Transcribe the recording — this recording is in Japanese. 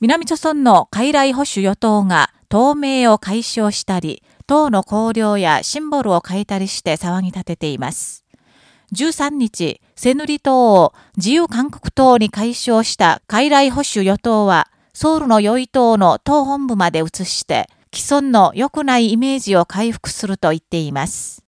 南朝村の傀儡保守与党が党名を解消したり、党の綱領やシンボルを変えたりして騒ぎ立てています。13日、セヌリ党を自由韓国党に解消した傀儡保守与党は、ソウルの良い党の党本部まで移して、既存の良くないイメージを回復すると言っています。